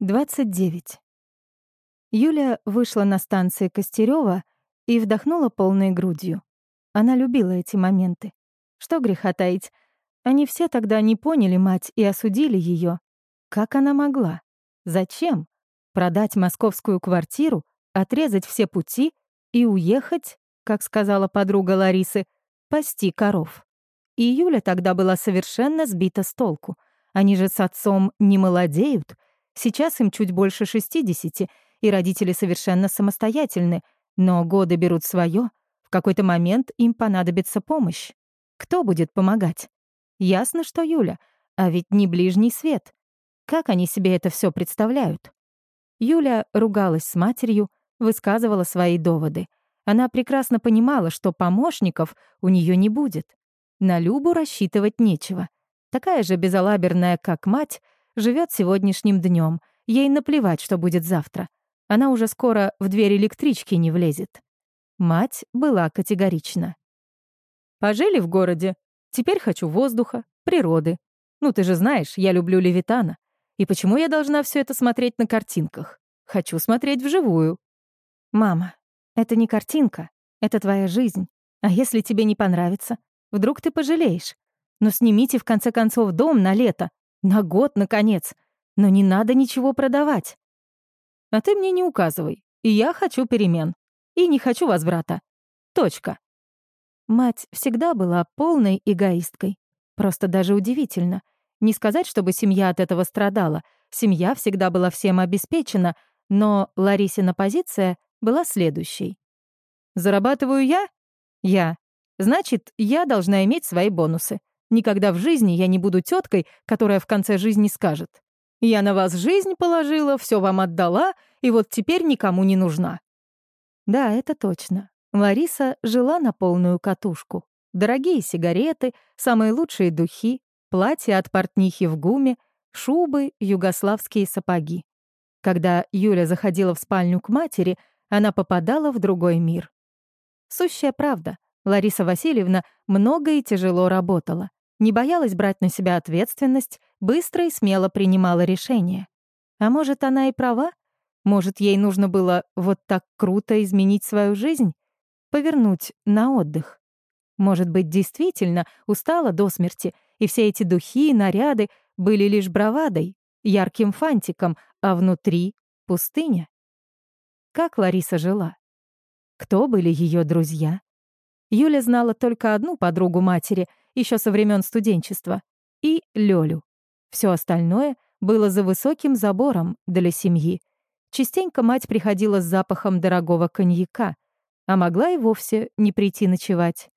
29. Юля вышла на станции Костерёва и вдохнула полной грудью. Она любила эти моменты. Что греха таить, они все тогда не поняли мать и осудили ее. Как она могла? Зачем? Продать московскую квартиру, отрезать все пути и уехать, как сказала подруга Ларисы, пасти коров. И Юля тогда была совершенно сбита с толку. Они же с отцом не молодеют — Сейчас им чуть больше 60, и родители совершенно самостоятельны, но годы берут свое. В какой-то момент им понадобится помощь. Кто будет помогать? Ясно, что Юля, а ведь не ближний свет. Как они себе это все представляют? Юля ругалась с матерью, высказывала свои доводы. Она прекрасно понимала, что помощников у нее не будет. На Любу рассчитывать нечего. Такая же безалаберная, как мать, живет сегодняшним днем. Ей наплевать, что будет завтра. Она уже скоро в дверь электрички не влезет. Мать была категорична. «Пожили в городе. Теперь хочу воздуха, природы. Ну, ты же знаешь, я люблю Левитана. И почему я должна все это смотреть на картинках? Хочу смотреть вживую». «Мама, это не картинка, это твоя жизнь. А если тебе не понравится, вдруг ты пожалеешь? Но снимите, в конце концов, дом на лето. На год, наконец. Но не надо ничего продавать. А ты мне не указывай. И я хочу перемен. И не хочу возврата. Точка. Мать всегда была полной эгоисткой. Просто даже удивительно. Не сказать, чтобы семья от этого страдала. Семья всегда была всем обеспечена, но Ларисина позиция была следующей. «Зарабатываю я? Я. Значит, я должна иметь свои бонусы. Никогда в жизни я не буду теткой, которая в конце жизни скажет. «Я на вас жизнь положила, все вам отдала, и вот теперь никому не нужна». Да, это точно. Лариса жила на полную катушку. Дорогие сигареты, самые лучшие духи, платья от портнихи в гуме, шубы, югославские сапоги. Когда Юля заходила в спальню к матери, она попадала в другой мир. Сущая правда. Лариса Васильевна много и тяжело работала не боялась брать на себя ответственность, быстро и смело принимала решения. А может, она и права? Может, ей нужно было вот так круто изменить свою жизнь? Повернуть на отдых? Может быть, действительно устала до смерти, и все эти духи и наряды были лишь бравадой, ярким фантиком, а внутри — пустыня? Как Лариса жила? Кто были ее друзья? Юля знала только одну подругу матери, еще со времен студенчества, и Лёлю. Все остальное было за высоким забором для семьи. Частенько мать приходила с запахом дорогого коньяка, а могла и вовсе не прийти ночевать.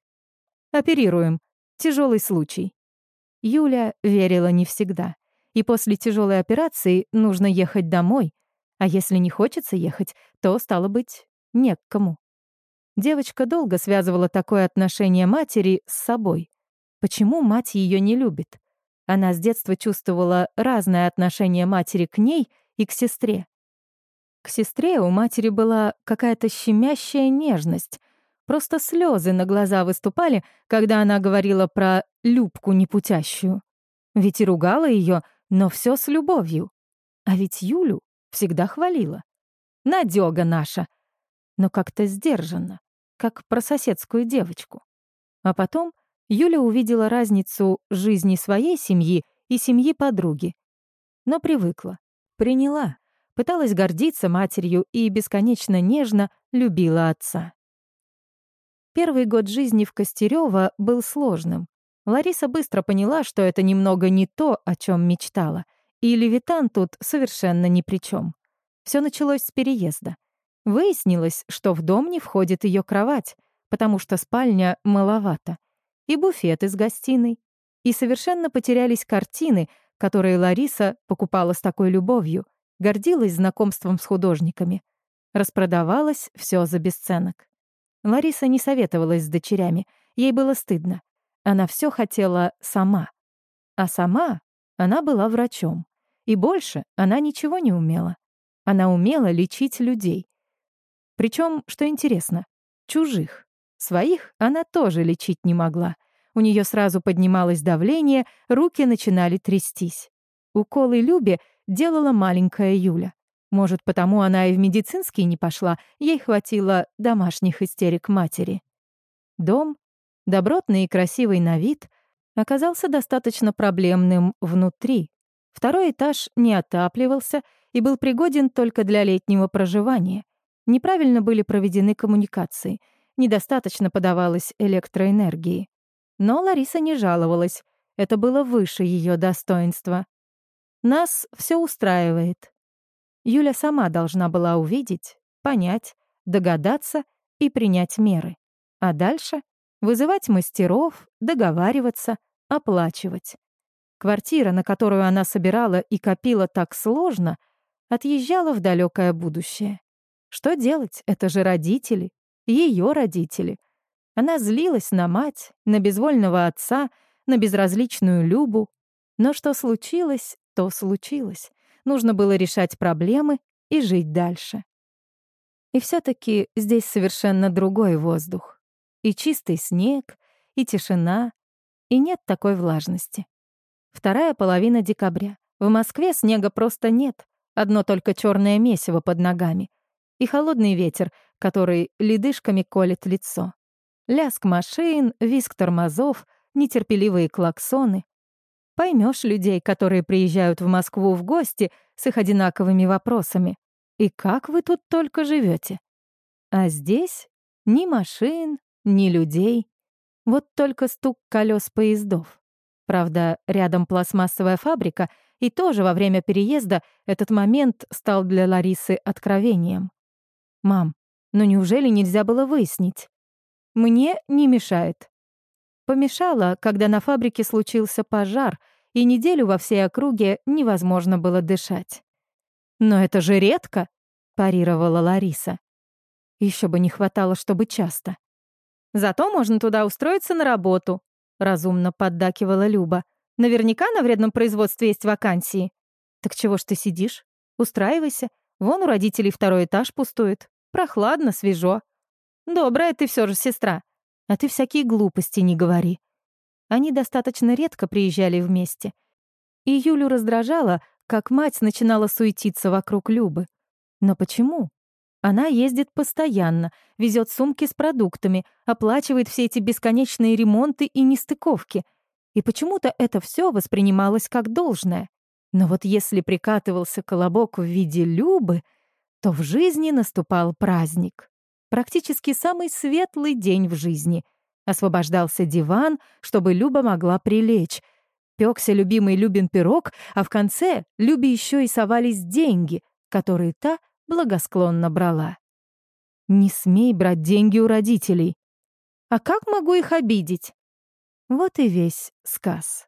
«Оперируем. Тяжелый случай». Юля верила не всегда. И после тяжелой операции нужно ехать домой, а если не хочется ехать, то, стало быть, не к кому. Девочка долго связывала такое отношение матери с собой. Почему мать ее не любит? Она с детства чувствовала разное отношение матери к ней и к сестре. К сестре у матери была какая-то щемящая нежность. Просто слезы на глаза выступали, когда она говорила про Любку непутящую. Ведь и ругала ее, но все с любовью. А ведь Юлю всегда хвалила. Надёга наша. Но как-то сдержанно, как про соседскую девочку. А потом Юля увидела разницу жизни своей семьи и семьи подруги. Но привыкла, приняла, пыталась гордиться матерью и бесконечно нежно любила отца. Первый год жизни в Костерёво был сложным. Лариса быстро поняла, что это немного не то, о чем мечтала, и Левитан тут совершенно ни при чем. Все началось с переезда. Выяснилось, что в дом не входит ее кровать, потому что спальня маловато — и буфет из гостиной. И совершенно потерялись картины, которые Лариса покупала с такой любовью, гордилась знакомством с художниками. Распродавалось все за бесценок. Лариса не советовалась с дочерями, ей было стыдно. Она все хотела сама. А сама она была врачом. И больше она ничего не умела. Она умела лечить людей. Причем, что интересно, чужих. Своих она тоже лечить не могла. У нее сразу поднималось давление, руки начинали трястись. Уколы Любе делала маленькая Юля. Может, потому она и в медицинский не пошла, ей хватило домашних истерик матери. Дом, добротный и красивый на вид, оказался достаточно проблемным внутри. Второй этаж не отапливался и был пригоден только для летнего проживания. Неправильно были проведены коммуникации, недостаточно подавалось электроэнергии. Но Лариса не жаловалась, это было выше ее достоинства. Нас все устраивает. Юля сама должна была увидеть, понять, догадаться и принять меры. А дальше вызывать мастеров, договариваться, оплачивать. Квартира, на которую она собирала и копила так сложно, отъезжала в далекое будущее. Что делать? Это же родители, ее родители. Она злилась на мать, на безвольного отца, на безразличную Любу. Но что случилось, то случилось. Нужно было решать проблемы и жить дальше. И все таки здесь совершенно другой воздух. И чистый снег, и тишина, и нет такой влажности. Вторая половина декабря. В Москве снега просто нет. Одно только черное месиво под ногами. И холодный ветер, который ледышками колет лицо. Лязг машин, визг тормозов, нетерпеливые клаксоны. Поймешь людей, которые приезжают в Москву в гости с их одинаковыми вопросами. И как вы тут только живете? А здесь ни машин, ни людей. Вот только стук колес поездов. Правда, рядом пластмассовая фабрика, и тоже во время переезда этот момент стал для Ларисы откровением. «Мам, ну неужели нельзя было выяснить?» «Мне не мешает». Помешало, когда на фабрике случился пожар, и неделю во всей округе невозможно было дышать. «Но это же редко», — парировала Лариса. Еще бы не хватало, чтобы часто. «Зато можно туда устроиться на работу», разумно поддакивала Люба. Наверняка на вредном производстве есть вакансии. Так чего ж ты сидишь? Устраивайся. Вон у родителей второй этаж пустует. Прохладно, свежо. Добрая ты все же сестра. А ты всякие глупости не говори. Они достаточно редко приезжали вместе. И Юлю раздражало, как мать начинала суетиться вокруг Любы. Но почему? Она ездит постоянно, везет сумки с продуктами, оплачивает все эти бесконечные ремонты и нестыковки. И почему-то это все воспринималось как должное. Но вот если прикатывался колобок в виде Любы, то в жизни наступал праздник. Практически самый светлый день в жизни. Освобождался диван, чтобы Люба могла прилечь. Пёкся любимый Любин пирог, а в конце Любе еще и совались деньги, которые та — благосклонно брала. «Не смей брать деньги у родителей». «А как могу их обидеть?» Вот и весь сказ.